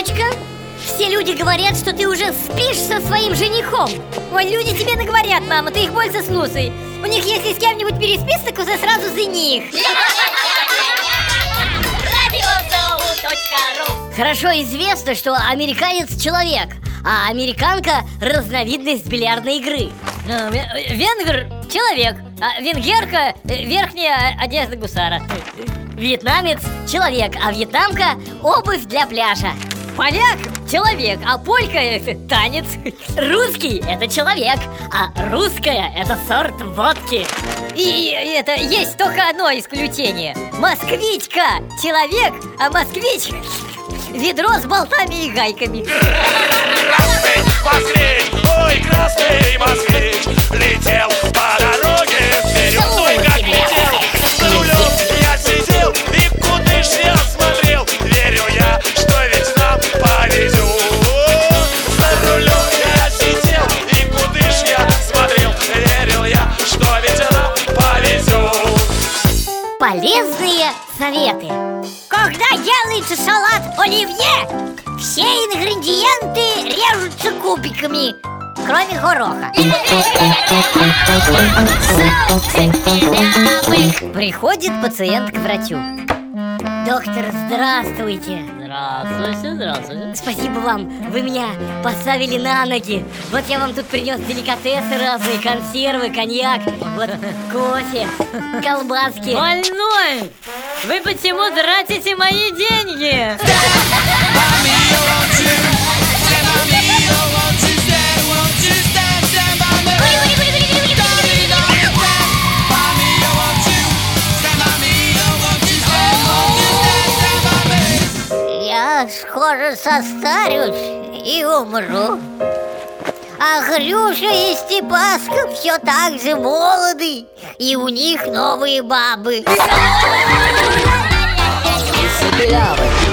Дочка, все люди говорят, что ты уже спишь со своим женихом. Ой, люди тебе наговорят, мама, ты их больше слушай. У них, если с кем-нибудь переспишь, так уже сразу за них. Хорошо известно, что американец человек, а американка разновидность бильярдной игры. Э, венгр человек, а венгерка верхняя одежда гусара. Э, вьетнамец человек, а вьетнамка обувь для пляжа. Поляк – человек, а полька – это танец. Русский – это человек, а русская – это сорт водки. И это есть только одно исключение. Москвичка – человек, а москвич – ведро с болтами и гайками. Москвич, советы. Когда делается салат оливье, все ингредиенты режутся кубиками, кроме гороха. Приходит пациент к врачу. Доктор, здравствуйте. Здравствуйте, здравствуйте. Спасибо вам, вы меня поставили на ноги. Вот я вам тут принес деликатесы разные, консервы, коньяк, вот кофе, колбаски. Больной! Вы почему тратите мои деньги? Скоро состарюсь и умру. А Хрюша и Степаска все так же молоды, и у них новые бабы. Белявы.